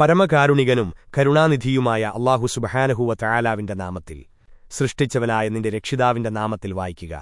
പരമകാരുണികനും കരുണാനിധിയുമായ അള്ളാഹു സുബഹാനഹുവ തയാലാവിന്റെ നാമത്തിൽ സൃഷ്ടിച്ചവനായ നിന്റെ രക്ഷിതാവിന്റെ നാമത്തിൽ വായിക്കുക.